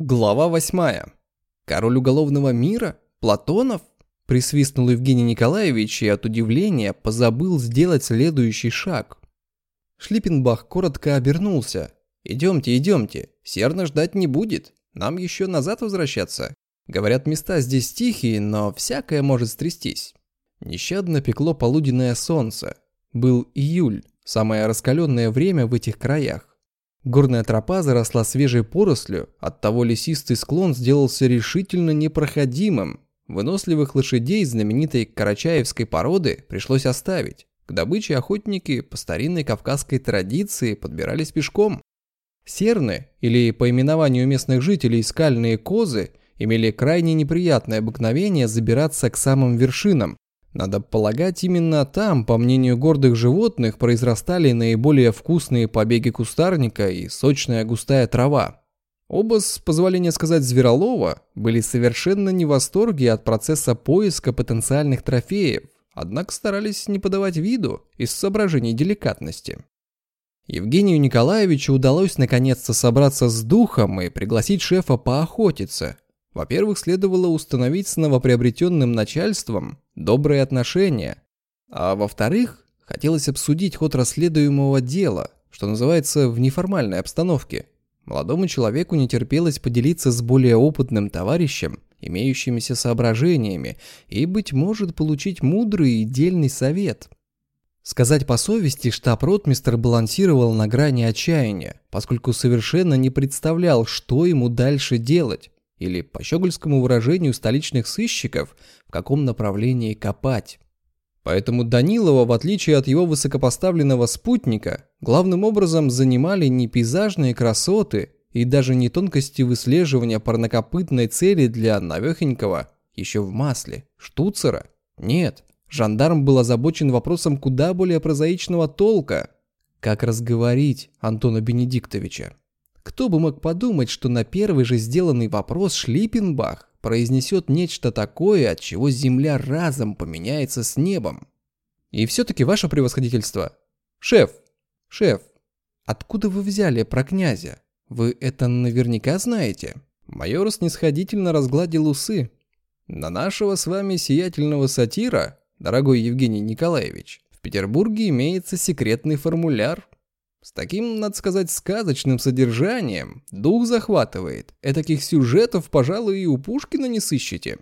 Глава восьмая. Король уголовного мира? Платонов? Присвистнул Евгений Николаевич и от удивления позабыл сделать следующий шаг. Шлиппенбах коротко обернулся. «Идемте, идемте, Серна ждать не будет, нам еще назад возвращаться. Говорят, места здесь тихие, но всякое может стрястись». Нещадно пекло полуденное солнце. Был июль, самое раскаленное время в этих краях. Горная тропа заросла свежей порослью, оттого лесистый склон сделался решительно непроходимым. Выносливых лошадей знаменитой карачаевской породы пришлось оставить. К добыче охотники по старинной кавказской традиции подбирались пешком. Серны, или по именованию местных жителей скальные козы, имели крайне неприятное обыкновение забираться к самым вершинам, надо полагать, именно там, по мнению гордых животных, произрастали наиболее вкусные побеги кустарника и сочная густая трава. Оба, с позволения сказать Зверолова, были совершенно не в восторге от процесса поиска потенциальных трофеев, однако старались не подавать виду из соображений деликатности. Евгению Николаевичу удалось наконец-то собраться с духом и пригласить шефа поохотиться – во-первых, следовало установить с новоприобретенным начальством добрые отношения, а во-вторых, хотелось обсудить ход расследуемого дела, что называется, в неформальной обстановке. Молодому человеку не терпелось поделиться с более опытным товарищем имеющимися соображениями и, быть может, получить мудрый и дельный совет. Сказать по совести, штаб-ротмистр балансировал на грани отчаяния, поскольку совершенно не представлял, что ему дальше делать или, по щегольскому выражению столичных сыщиков, в каком направлении копать. Поэтому Данилова, в отличие от его высокопоставленного спутника, главным образом занимали не пейзажные красоты и даже не тонкости выслеживания парнокопытной цели для навехонького, еще в масле, штуцера. Нет, жандарм был озабочен вопросом куда более прозаичного толка. Как разговорить Антона Бенедиктовича? Кто бы мог подумать, что на первый же сделанный вопрос Шлиппенбах произнесет нечто такое, от чего земля разом поменяется с небом. И все-таки ваше превосходительство. Шеф, шеф, откуда вы взяли про князя? Вы это наверняка знаете? Майор снисходительно разгладил усы. На нашего с вами сиятельного сатира, дорогой Евгений Николаевич, в Петербурге имеется секретный формуляр, с таким, надо сказать, сказочным содержанием дух захватывает. Этаких сюжетов, пожалуй, и у Пушкина не сыщете.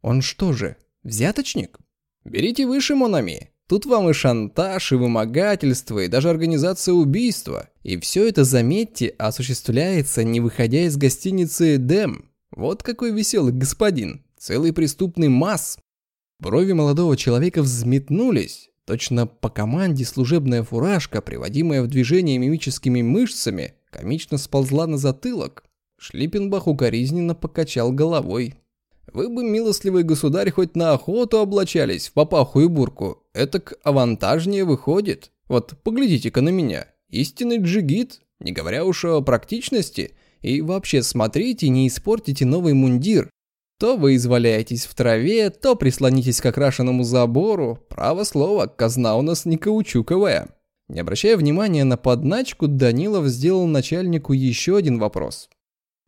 Он что же, взяточник? Берите выше, Монами. Тут вам и шантаж, и вымогательство, и даже организация убийства. И все это, заметьте, осуществляется, не выходя из гостиницы «Эдем». Вот какой веселый господин. Целый преступный масс. Брови молодого человека взметнулись. Точно по команде служебная фуражка, приводимая в движение мимическими мышцами, комично сползла на затылок. Шлиппенбах укоризненно покачал головой. «Вы бы, милостливый государь, хоть на охоту облачались в папаху и бурку. Этак авантажнее выходит. Вот поглядите-ка на меня. Истинный джигит, не говоря уж о практичности. И вообще смотрите, не испортите новый мундир. То вы изваляетесь в траве, то прислонитесь к окрашенному забору. Право слово, казна у нас не каучуковая. Не обращая внимания на подначку, Данилов сделал начальнику еще один вопрос.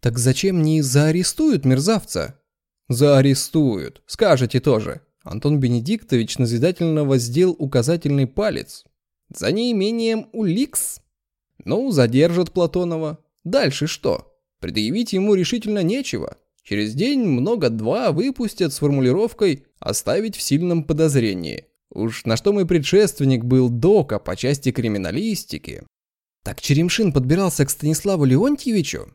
«Так зачем не заарестуют мерзавца?» «Заарестуют. Скажете тоже». Антон Бенедиктович назидательно воздел указательный палец. «За неимением уликс». «Ну, задержат Платонова. Дальше что? Предъявить ему решительно нечего. Через день много-два выпустят с формулировкой «оставить в сильном подозрении». Уж на что мой предшественник был дока по части криминалистики. Так Черемшин подбирался к Станиславу Леонтьевичу?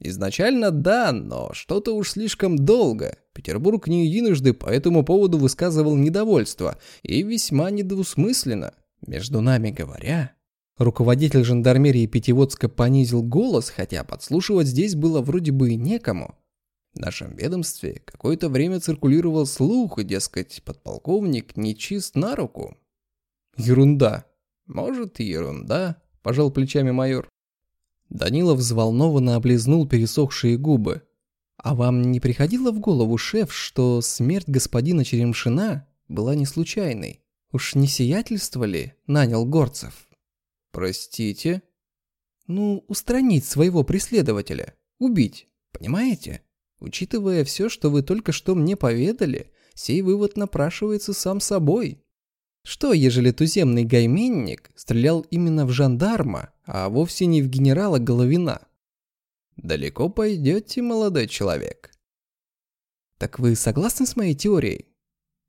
Изначально да, но что-то уж слишком долго. Петербург не единожды по этому поводу высказывал недовольство, и весьма недвусмысленно. Между нами говоря... Руководитель жандармерии Пятиводска понизил голос, хотя подслушивать здесь было вроде бы и некому. В нашем ведомстве какое-то время циркулировал слух, дескать, подполковник нечист на руку. Ерунда. Может, и ерунда, пожал плечами майор. Данилов взволнованно облизнул пересохшие губы. А вам не приходило в голову, шеф, что смерть господина Черемшина была не случайной? Уж не сиятельство ли нанял Горцев? Простите? Ну, устранить своего преследователя. Убить. Понимаете? Учитывая все, что вы только что мне поведали, сей вывод напрашивается сам собой. Что, ежели туземный гайменник стрелял именно в жандарма, а вовсе не в генерала Головина? Далеко пойдете, молодой человек. Так вы согласны с моей теорией?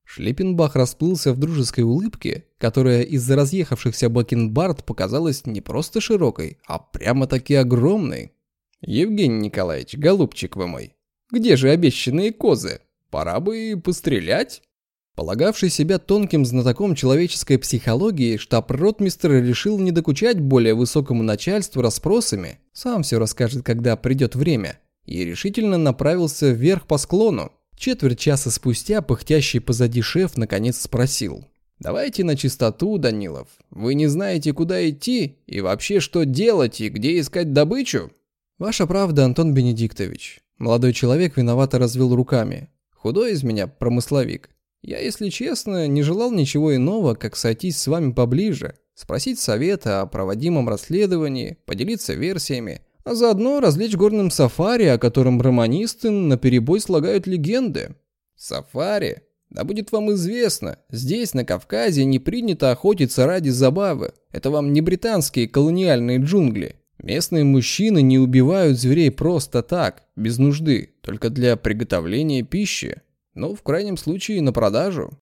Шлиппенбах расплылся в дружеской улыбке, которая из-за разъехавшихся бакенбард показалась не просто широкой, а прямо-таки огромной. «Евгений Николаевич, голубчик вы мой, где же обещанные козы? Пора бы и пострелять?» Полагавший себя тонким знатоком человеческой психологии, штаб-ротмистр решил не докучать более высокому начальству расспросами, сам все расскажет, когда придет время, и решительно направился вверх по склону, Четверть часа спустя пыхтящий позади шеф наконец спросил. «Давайте на чистоту, Данилов. Вы не знаете, куда идти и вообще что делать и где искать добычу?» «Ваша правда, Антон Бенедиктович». Молодой человек виновато развел руками. «Худой из меня промысловик. Я, если честно, не желал ничего иного, как сойтись с вами поближе, спросить совета о проводимом расследовании, поделиться версиями, а заодно развлечь горным сафари, о котором романисты наперебой слагают легенды. Сафари? Да будет вам известно, здесь, на Кавказе, не принято охотиться ради забавы. Это вам не британские колониальные джунгли. Местные мужчины не убивают зверей просто так, без нужды, только для приготовления пищи. Ну, в крайнем случае, на продажу.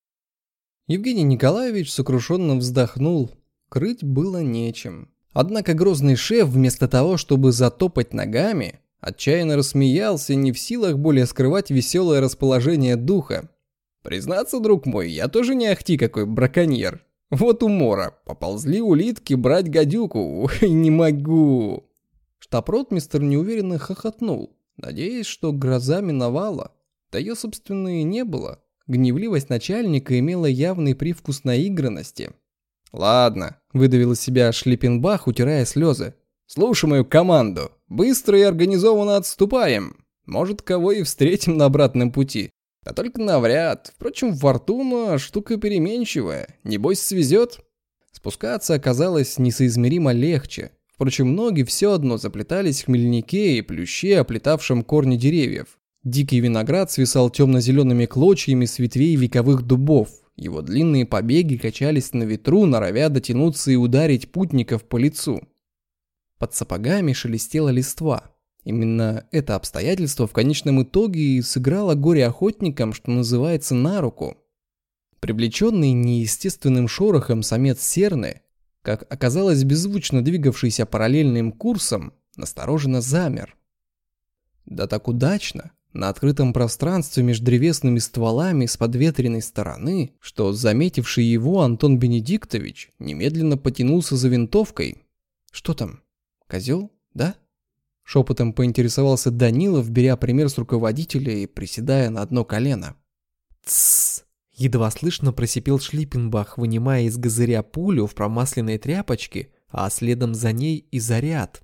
Евгений Николаевич сокрушенно вздохнул. Крыть было нечем. Однако грозный шеф, вместо того, чтобы затопать ногами, отчаянно рассмеялся, не в силах более скрывать веселое расположение духа. «Признаться, друг мой, я тоже не ахти какой браконьер. Вот умора, поползли улитки брать гадюку, ой, не могу!» Штаб-ротмистер неуверенно хохотнул, надеясь, что гроза миновала. Да ее, собственно, и не было. Гневливость начальника имела явный привкус наигранности. «Ладно», – выдавил из себя Шлиппенбах, утирая слезы. «Слушай мою команду. Быстро и организованно отступаем. Может, кого и встретим на обратном пути. Да только навряд. Впрочем, фортуна – штука переменчивая. Небось, свезет». Спускаться оказалось несоизмеримо легче. Впрочем, ноги все одно заплетались в хмельнике и плюще, оплетавшем корни деревьев. Дикий виноград свисал темно-зелеными клочьями с ветвей вековых дубов, его длинные побеги качались на ветру, норовя дотянуться и ударить путников по лицу. Под сапогами шелестела листва. Именно это обстоятельство в конечном итоге и сыграло горе-охотникам, что называется, на руку. Привлеченный неестественным шорохом самец серны, как оказалось беззвучно двигавшийся параллельным курсом, настороженно замер. Да так удачно, на открытом пространстве между древесными стволами с подветренной стороны, что заметивший его Антон Бенедиктович немедленно потянулся за винтовкой. «Что там? Козел? Да?» Шепотом поинтересовался Данилов, беря пример с руководителя и приседая на одно колено. «Тссс!» Едва слышно просипел Шлиппенбах, вынимая из газыря пулю в промасленной тряпочке, а следом за ней и заряд.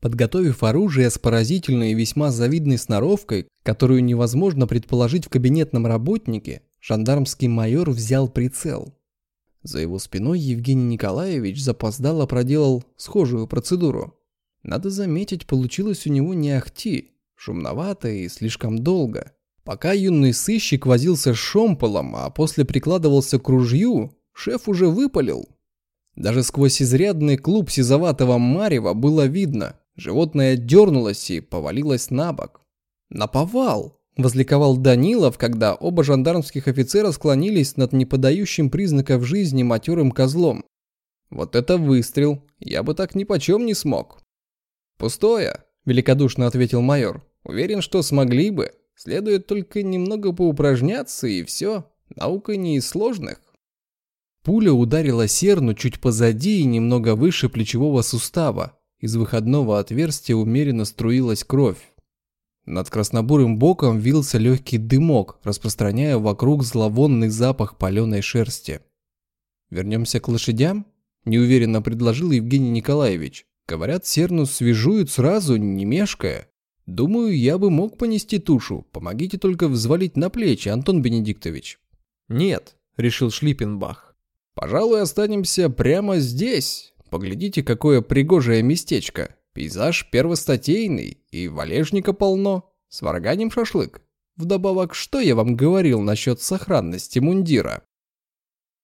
Подготовив оружие с поразительной и весьма завидной сноровкой, которую невозможно предположить в кабинетном работнике, жандармский майор взял прицел. За его спиной Евгений Николаевич запоздало проделал схожую процедуру. Надо заметить, получилось у него не ахти, шумновато и слишком долго. Пока юный сыщик возился с шомполом, а после прикладывался к ружью, шеф уже выпалил. Даже сквозь изрядный клуб сизоватого марева было видно, Животное дернулось и повалилось на бок. «Наповал!» – возликовал Данилов, когда оба жандармских офицера склонились над неподающим признаков жизни матерым козлом. «Вот это выстрел! Я бы так ни почем не смог!» «Пустое!» – великодушно ответил майор. «Уверен, что смогли бы. Следует только немного поупражняться, и все. Наука не из сложных». Пуля ударила серну чуть позади и немного выше плечевого сустава, из выходного отверстия умеренно струилась кровь. Над краснобурым боком вился легкий дымок, распространяя вокруг зловонный запах паленой шерсти. «Вернемся к лошадям?» – неуверенно предложил Евгений Николаевич. «Говорят, серну свежуют сразу, не мешкая. Думаю, я бы мог понести тушу. Помогите только взвалить на плечи, Антон Бенедиктович». «Нет», – решил Шлиппенбах. «Пожалуй, останемся прямо здесь, Поглядите, какое пригожее местечко. Пейзаж первостатейный, и валежника полно. Сварганим шашлык. Вдобавок, что я вам говорил насчет сохранности мундира?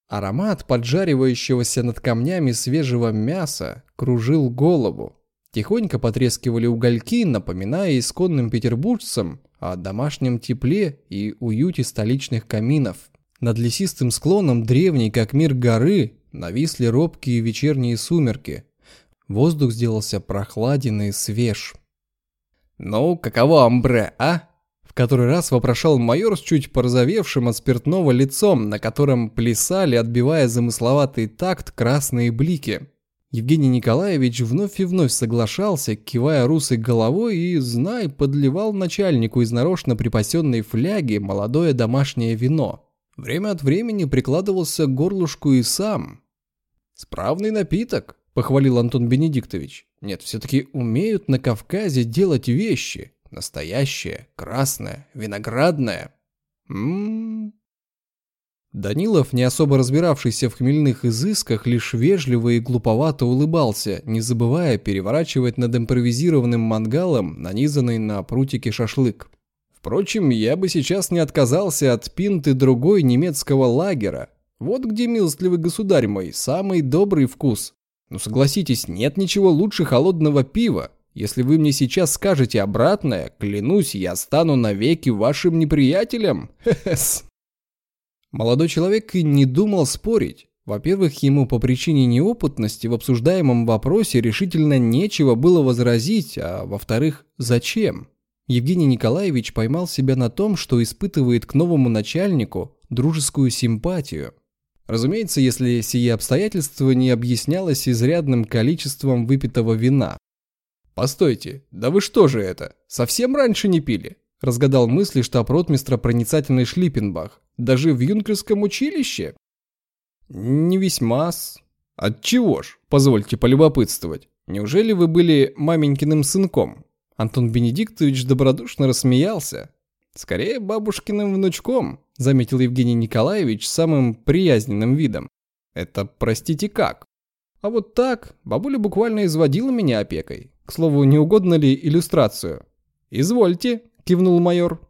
Аромат поджаривающегося над камнями свежего мяса кружил голову. Тихонько потрескивали угольки, напоминая исконным петербуржцам о домашнем тепле и уюте столичных каминов. Над лесистым склоном древней, как мир горы, нависли робкие вечерние сумерки. Воздух сделался прохладен и свеж. «Ну, каково амбре, а?» В который раз вопрошал майор с чуть порозовевшим от спиртного лицом, на котором плясали, отбивая замысловатый такт, красные блики. Евгений Николаевич вновь и вновь соглашался, кивая русой головой и, знай, подливал начальнику из нарочно припасенной фляги молодое домашнее вино. Время от времени прикладывался к горлышку и сам. «Справный напиток», — похвалил Антон Бенедиктович. «Нет, все-таки умеют на Кавказе делать вещи. Настоящее, красное, виноградное». Ммм, Данилов, не особо разбиравшийся в хмельных изысках, лишь вежливо и глуповато улыбался, не забывая переворачивать над импровизированным мангалом нанизанный на прутики шашлык. Впрочем, я бы сейчас не отказался от пинты другой немецкого лагера. Вот где, милостливый государь мой, самый добрый вкус. Ну согласитесь, нет ничего лучше холодного пива. Если вы мне сейчас скажете обратное, клянусь, я стану навеки вашим неприятелем. Молодой человек и не думал спорить. Во-первых, ему по причине неопытности в обсуждаемом вопросе решительно нечего было возразить, а во-вторых, зачем? Евгений Николаевич поймал себя на том, что испытывает к новому начальнику дружескую симпатию. Разумеется, если сие обстоятельство не объяснялось изрядным количеством выпитого вина. «Постойте, да вы что же это, совсем раньше не пили?» Разгадал мысли штаб-ротмистра проницательный Шлиппенбах. Даже в юнкерском училище? Не весьма-с. Отчего ж, позвольте полюбопытствовать. Неужели вы были маменькиным сынком? Антон Бенедиктович добродушно рассмеялся. Скорее бабушкиным внучком, заметил Евгений Николаевич самым приязненным видом. Это, простите, как? А вот так, бабуля буквально изводила меня опекой. К слову, не угодно ли иллюстрацию? Извольте, кивнул майор.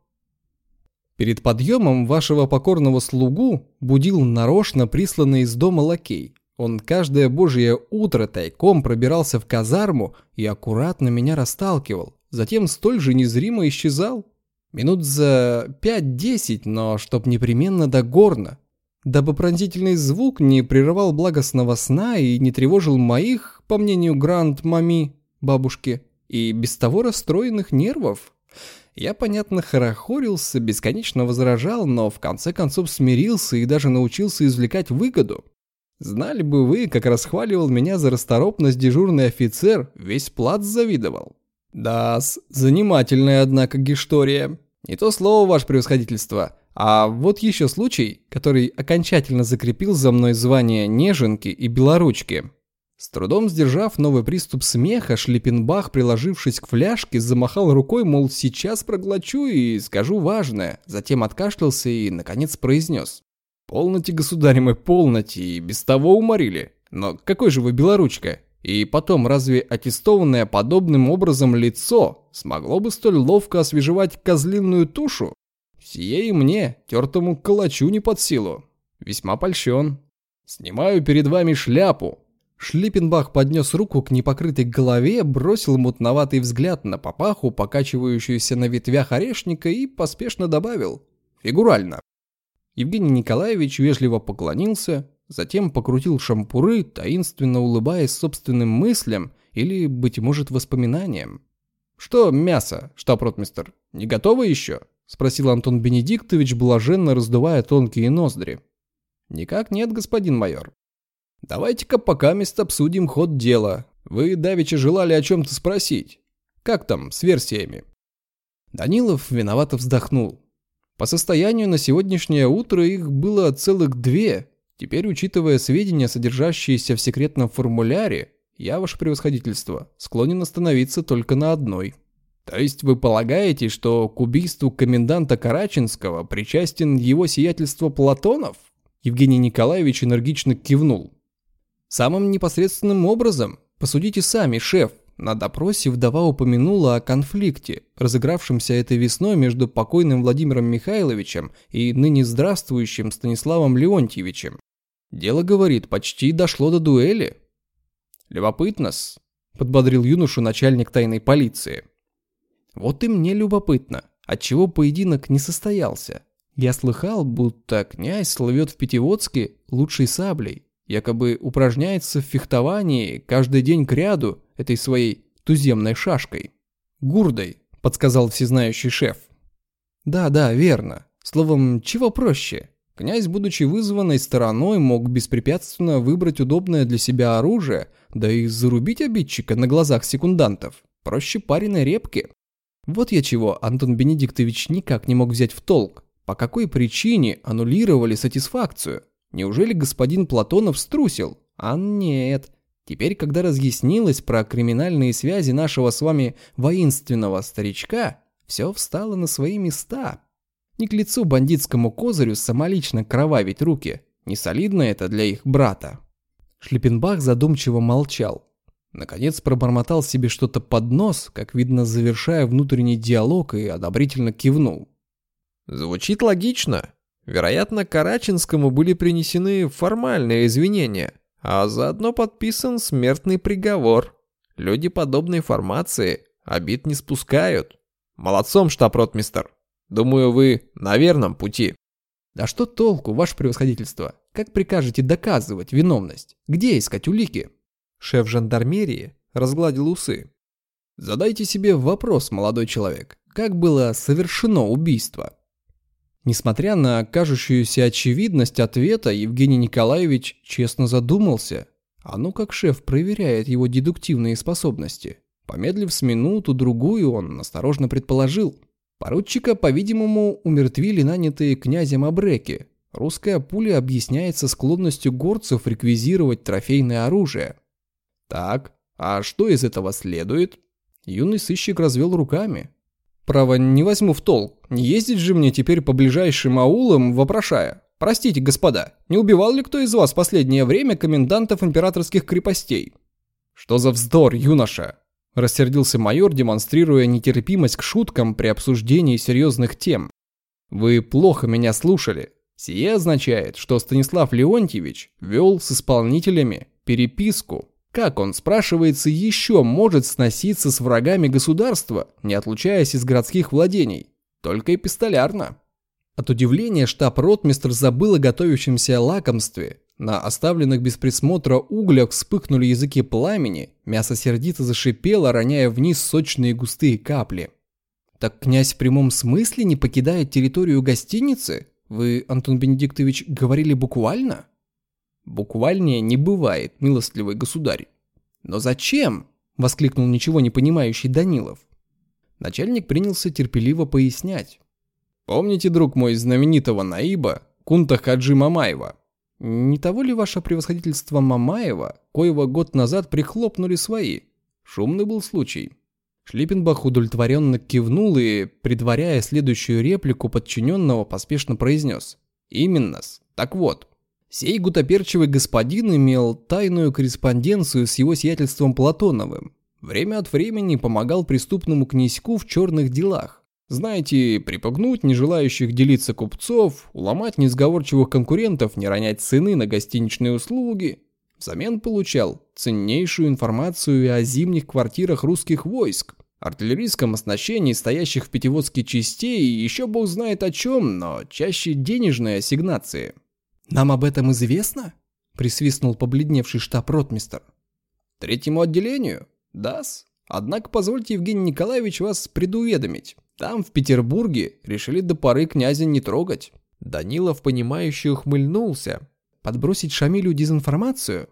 Перед подъемом вашего покорного слугу будил нарочно присланный из дома лакей. Он каждое божье утро тайком пробирался в казарму и аккуратно меня расталкивал. Затем столь же незримо исчезал. Минут за пять-десять, но чтоб непременно до горна. Дабы пронзительный звук не прерывал благостного сна и не тревожил моих, по мнению Гранд-Мами, бабушки, и без того расстроенных нервов. Я, понятно, хорохорился, бесконечно возражал, но в конце концов смирился и даже научился извлекать выгоду. Знали бы вы, как расхваливал меня за расторопность дежурный офицер, весь плац завидовал. да занимательная, однако, гистория. Не то слово, ваше превосходительство. А вот еще случай, который окончательно закрепил за мной звание неженки и белоручки. С трудом сдержав новый приступ смеха, Шлиппенбах, приложившись к фляжке, замахал рукой, мол, сейчас проглочу и скажу важное. Затем откашлялся и, наконец, произнес. «Полноте, государь мой, полноте, и без того уморили. Но какой же вы белоручка? И потом, разве аттестованное подобным образом лицо смогло бы столь ловко освежевать козлиную тушу? Сие и мне, тертому калачу не под силу. Весьма польщен. Снимаю перед вами шляпу, Шлиппенбах поднес руку к непокрытой голове, бросил мутноватый взгляд на папаху, покачивающуюся на ветвях орешника, и поспешно добавил «фигурально». Евгений Николаевич вежливо поклонился, затем покрутил шампуры, таинственно улыбаясь собственным мыслям или, быть может, воспоминаниям. «Что мясо, штаб-ротмистер, не готово еще?» – спросил Антон Бенедиктович, блаженно раздувая тонкие ноздри. «Никак нет, господин майор. Давайте-ка пока мест обсудим ход дела. Вы давеча желали о чем-то спросить. Как там с версиями? Данилов виновато вздохнул. По состоянию на сегодняшнее утро их было целых две. Теперь, учитывая сведения, содержащиеся в секретном формуляре, я, ваше превосходительство, склонен остановиться только на одной. То есть вы полагаете, что к убийству коменданта Караченского причастен его сиятельство Платонов? Евгений Николаевич энергично кивнул. Самым непосредственным образом. Посудите сами, шеф. на допросе вдова упомянула о конфликте, разыгравшемся этой весной между покойным Владимиром Михайловичем и ныне здравствующим Станиславом Леонтьевичем. Дело, говорит, почти дошло до дуэли. Любопытно-с, подбодрил юношу начальник тайной полиции. Вот и мне любопытно, отчего поединок не состоялся. Я слыхал, будто князь слывет в Пятиводске лучшей саблей, якобы упражняется в фехтовании каждый день к ряду этой своей туземной шашкой. Гурдой, подсказал всезнающий шеф. Да, да, верно. Словом, чего проще? Князь, будучи вызванной стороной, мог беспрепятственно выбрать удобное для себя оружие, да и зарубить обидчика на глазах секундантов. Проще пареной репки. Вот я чего Антон Бенедиктович никак не мог взять в толк. По какой причине аннулировали сатисфакцию? Неужели господин Платонов струсил? А нет. Теперь, когда разъяснилось про криминальные связи нашего с вами воинственного старичка, все встало на свои места. Не к лицу бандитскому козырю самолично кровавить руки. Не солидно это для их брата. Шлиппенбах задумчиво молчал. Наконец пробормотал себе что-то под нос, как видно, завершая внутренний диалог и одобрительно кивнул. Звучит логично. Вероятно, Караченскому были принесены формальные извинения, а заодно подписан смертный приговор. Люди подобной формации обид не спускают. Молодцом, штаб-ротмистер. Думаю, вы на верном пути. Да что толку, ваше превосходительство? Как прикажете доказывать виновность? Где искать улики? Шеф жандармерии разгладил усы. Задайте себе вопрос, молодой человек. Как было совершено убийство? Несмотря на кажущуюся очевидность ответа, Евгений Николаевич честно задумался. А ну как шеф проверяет его дедуктивные способности. Помедлив с минуту-другую, он осторожно предположил. Поручика, по-видимому, умертвили нанятые князем Абреки. Русская пуля объясняется склонностью горцев реквизировать трофейное оружие. Так, а что из этого следует? Юный сыщик развел руками. Право, не возьму в толк. Не ездить же мне теперь по ближайшим аулам, вопрошая. Простите, господа, не убивал ли кто из вас последнее время комендантов императорских крепостей? Что за вздор, юноша? Рассердился майор, демонстрируя нетерпимость к шуткам при обсуждении серьезных тем. Вы плохо меня слушали. Сие означает, что Станислав Леонтьевич вел с исполнителями переписку. Как он, спрашивается, еще может сноситься с врагами государства, не отлучаясь из городских владений? Только эпистолярно. От удивления штаб-ротмистр забыл о готовящемся лакомстве. На оставленных без присмотра углях вспыхнули языки пламени, мясо сердито зашипело, роняя вниз сочные густые капли. «Так князь в прямом смысле не покидает территорию гостиницы? Вы, Антон Бенедиктович, говорили буквально?» «Буквальнее не бывает, милостливый государь». «Но зачем?» – воскликнул ничего не понимающий Данилов. Начальник принялся терпеливо пояснять. «Помните, друг мой, знаменитого Наиба, Кунта Хаджи Мамаева?» Не того ли ваше превосходительство Мамаева, коего год назад прихлопнули свои? Шумный был случай. Шлиппенбах удовлетворенно кивнул и, предваряя следующую реплику подчиненного, поспешно произнес. «Именно-с. Так вот, сей гутоперчивый господин имел тайную корреспонденцию с его сиятельством Платоновым. Время от времени помогал преступному князьку в черных делах. Знаете, припугнуть нежелающих делиться купцов, уломать несговорчивых конкурентов, не ронять цены на гостиничные услуги. Взамен получал ценнейшую информацию о зимних квартирах русских войск, артиллерийском оснащении стоящих в Пятиводске частей и еще бог знает о чем, но чаще денежные ассигнации. «Нам об этом известно?» – присвистнул побледневший штаб-ротмистер. «Третьему отделению? Да-с. Однако позвольте, Евгений Николаевич, вас предуведомить. Там, в Петербурге, решили до поры князя не трогать. Данилов, понимающе ухмыльнулся. Подбросить Шамилю дезинформацию?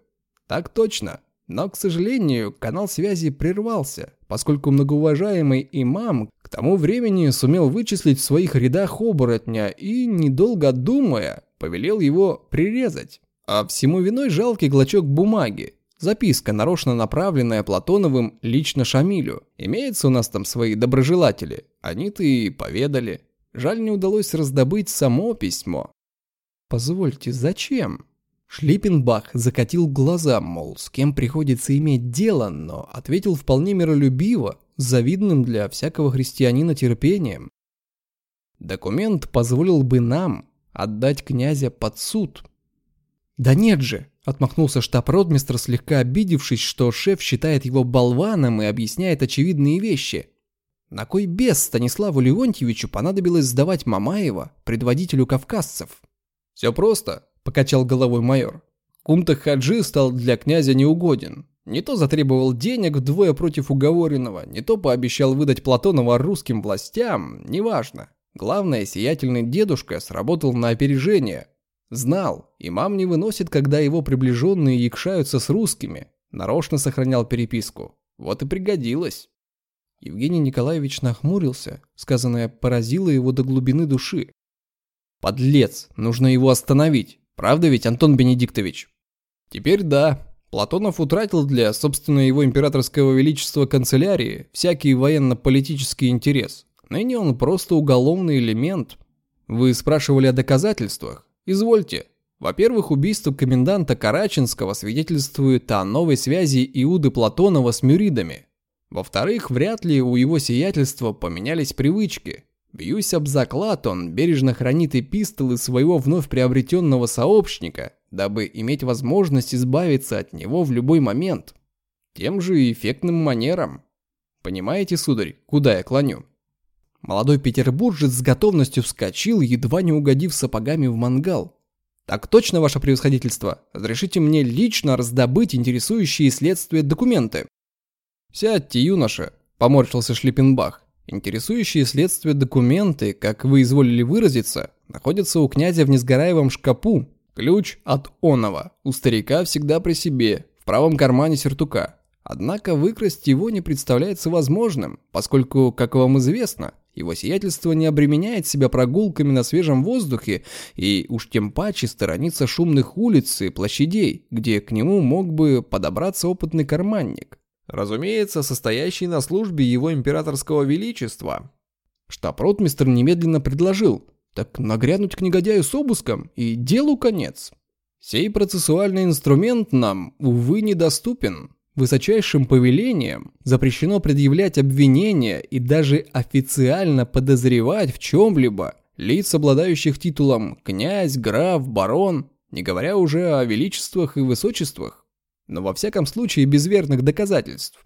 Так точно. Но, к сожалению, канал связи прервался, поскольку многоуважаемый имам к тому времени сумел вычислить в своих рядах оборотня и, недолго думая, повелел его прирезать. А всему виной жалкий клочок бумаги, Записка, нарочно направленная Платоновым лично Шамилю. Имеется у нас там свои доброжелатели. Они-то и поведали. Жаль, не удалось раздобыть само письмо. Позвольте, зачем? Шлиппенбах закатил глаза, мол, с кем приходится иметь дело, но ответил вполне миролюбиво, завидным для всякого христианина терпением. Документ позволил бы нам отдать князя под суд. «Да нет же!» – отмахнулся штаб-ротмистр, слегка обидевшись, что шеф считает его болваном и объясняет очевидные вещи. На кой бес Станиславу Леонтьевичу понадобилось сдавать Мамаева, предводителю кавказцев? «Все просто», – покачал головой майор. Кумта Хаджи стал для князя неугоден. Не то затребовал денег вдвое против уговоренного, не то пообещал выдать Платонова русским властям, неважно. Главное, сиятельный дедушка сработал на опережение. Знал, имам не выносит, когда его приближенные якшаются с русскими. Нарочно сохранял переписку. Вот и пригодилось. Евгений Николаевич нахмурился. Сказанное поразило его до глубины души. «Подлец! Нужно его остановить. Правда ведь, Антон Бенедиктович?» «Теперь да. Платонов утратил для, собственно, его императорского величества канцелярии всякий военно-политический интерес. Ныне он просто уголовный элемент. Вы спрашивали о доказательствах? Извольте. Во-первых, убийство коменданта Караченского свидетельствует о новой связи Иуды Платонова с мюридами. Во-вторых, вряд ли у его сиятельства поменялись привычки. Бьюсь об заклад, он бережно хранит эпистолы своего вновь приобретенного сообщника, дабы иметь возможность избавиться от него в любой момент. Тем же эффектным манером. Понимаете, сударь, куда я клоню? Молодой петербуржец с готовностью вскочил, едва не угодив сапогами в мангал. «Так точно, ваше превосходительство. Разрешите мне лично раздобыть интересующие следствие документы». «Сядьте, юноша», – поморщился Шлиппенбах. «Интересующие следствие документы, как вы изволили выразиться, находятся у князя в несгораемом шкапу. Ключ от онова. У старика всегда при себе, в правом кармане сюртука. Однако выкрасть его не представляется возможным, поскольку, как вам известно, его сиятельство не обременяет себя прогулками на свежем воздухе и уж тем паче сторонится шумных улиц и площадей, где к нему мог бы подобраться опытный карманник. Разумеется, состоящий на службе его императорского величества. Штаб-ротмистр немедленно предложил, так нагрянуть к негодяю с обыском и делу конец. Сей процессуальный инструмент нам, увы, недоступен. Высочайшим повелением запрещено предъявлять обвинения и даже официально подозревать в чем-либо лиц, обладающих титулом князь, граф, барон, не говоря уже о величествах и высочествах, но во всяком случае без верных доказательств.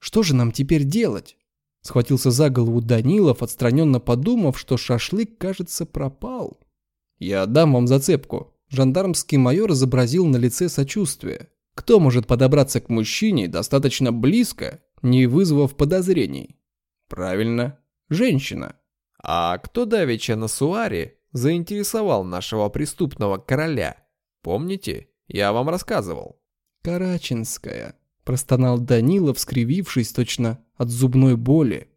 Что же нам теперь делать? Схватился за голову Данилов, отстраненно подумав, что шашлык, кажется, пропал. Я дам вам зацепку. Жандармский майор изобразил на лице сочувствие. Кто может подобраться к мужчине достаточно близко, не вызвав подозрений? Правильно, женщина. А кто давеча на Суаре заинтересовал нашего преступного короля? Помните, я вам рассказывал. Караченская, простонал Данилов, скривившись точно от зубной боли.